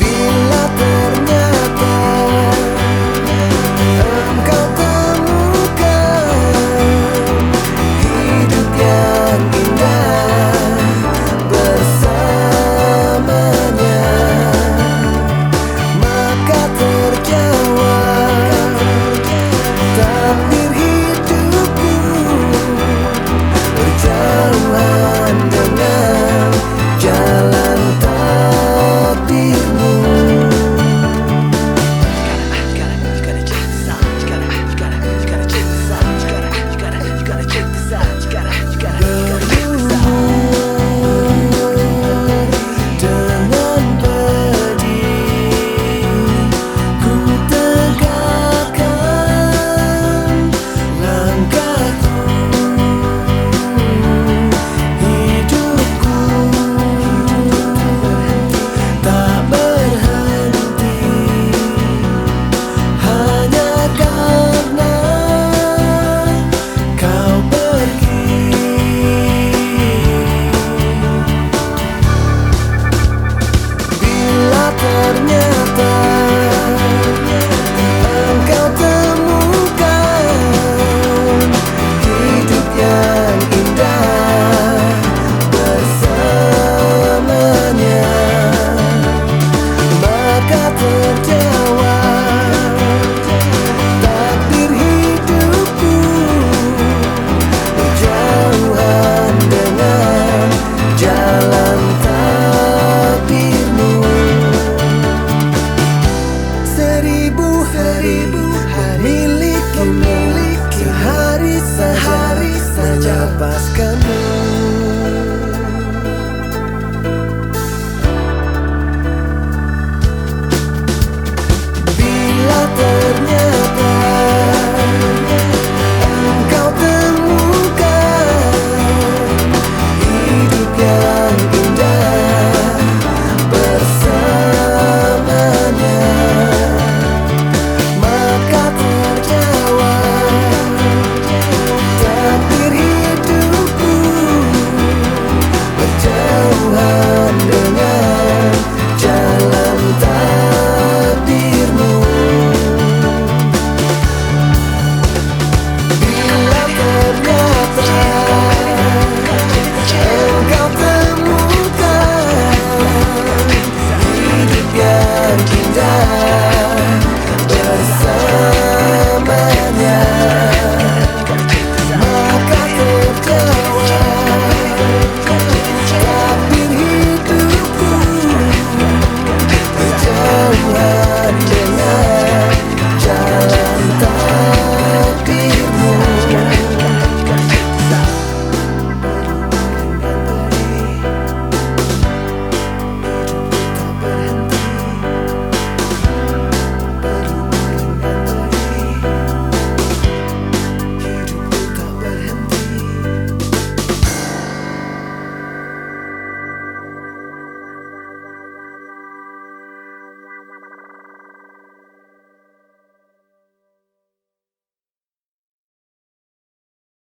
Be